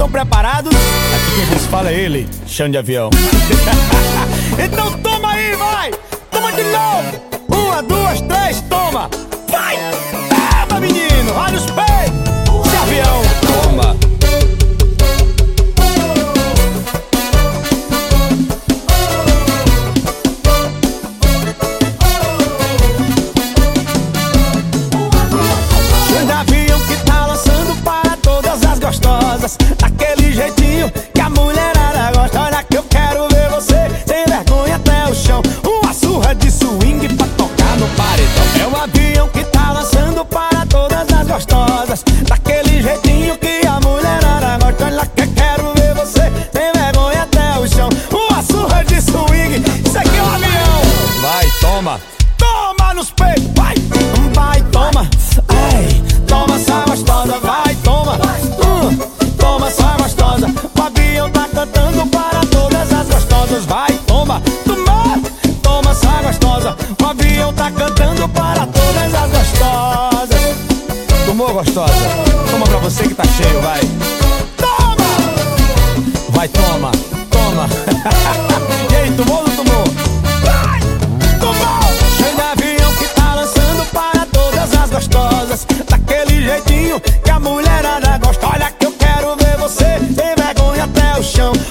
estão preparados? Aqui quem vos fala é ele, chão de avião. então toma toma. Toma nos peitos, vai, vai, toma. Ai, toma essa gostosa, vai, toma. Hum, Toma essa gostosa. O avião tá cantando para todas as gostosas Vai, toma, toma Toma essa gostosa. O avião tá cantando para todas as gostosas. Tomou, gostosa? Toma pra você que tá cheio, vai. Toma! Vai, toma, toma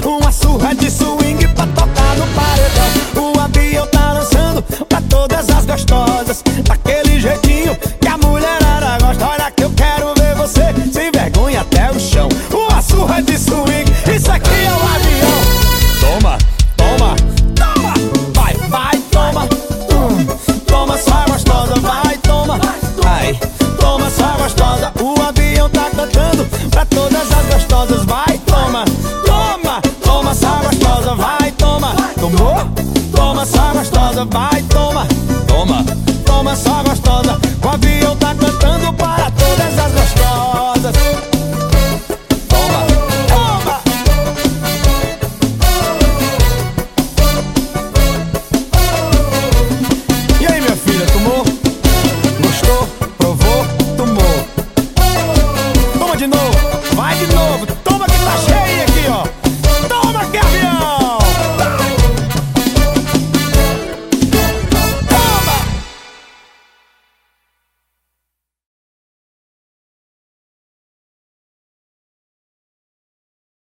Uma surra de swing pra tocar no paredão. O avião tá lançando pra todas as gostosas. Tá gostosa, vai, toma, toma, toma só gostosa, com a vida.